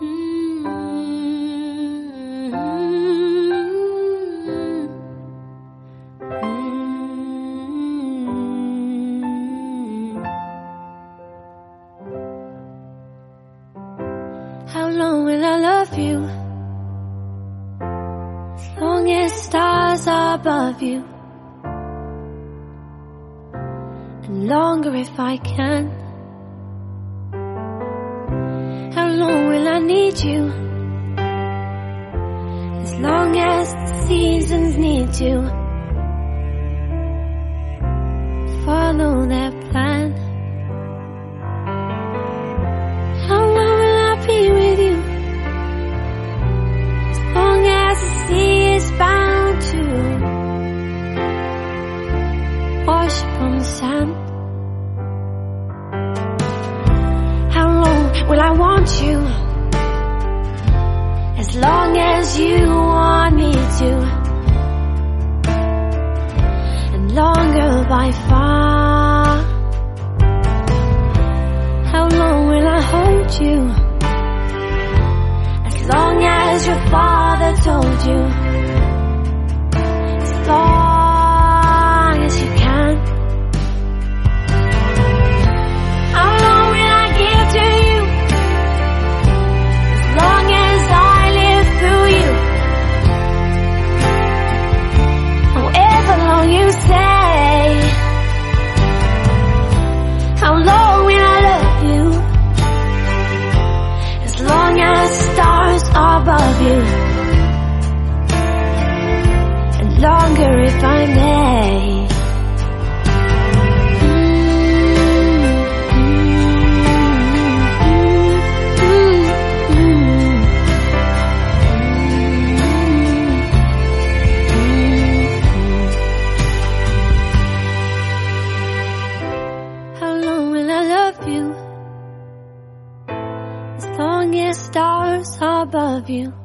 Mm-hmm. How long will I love you? As long as stars are above you. And longer if I can. How long will I need you? As long as the seasons need to. Follow that plan. How long will I be with you? As long as the sea is bound to wash upon the sand. How long will I want you? As long as you want me to. And longer by far. How long will I hold you? As long as your father told you And longer if I may. How long will I love you? As long as stars are above you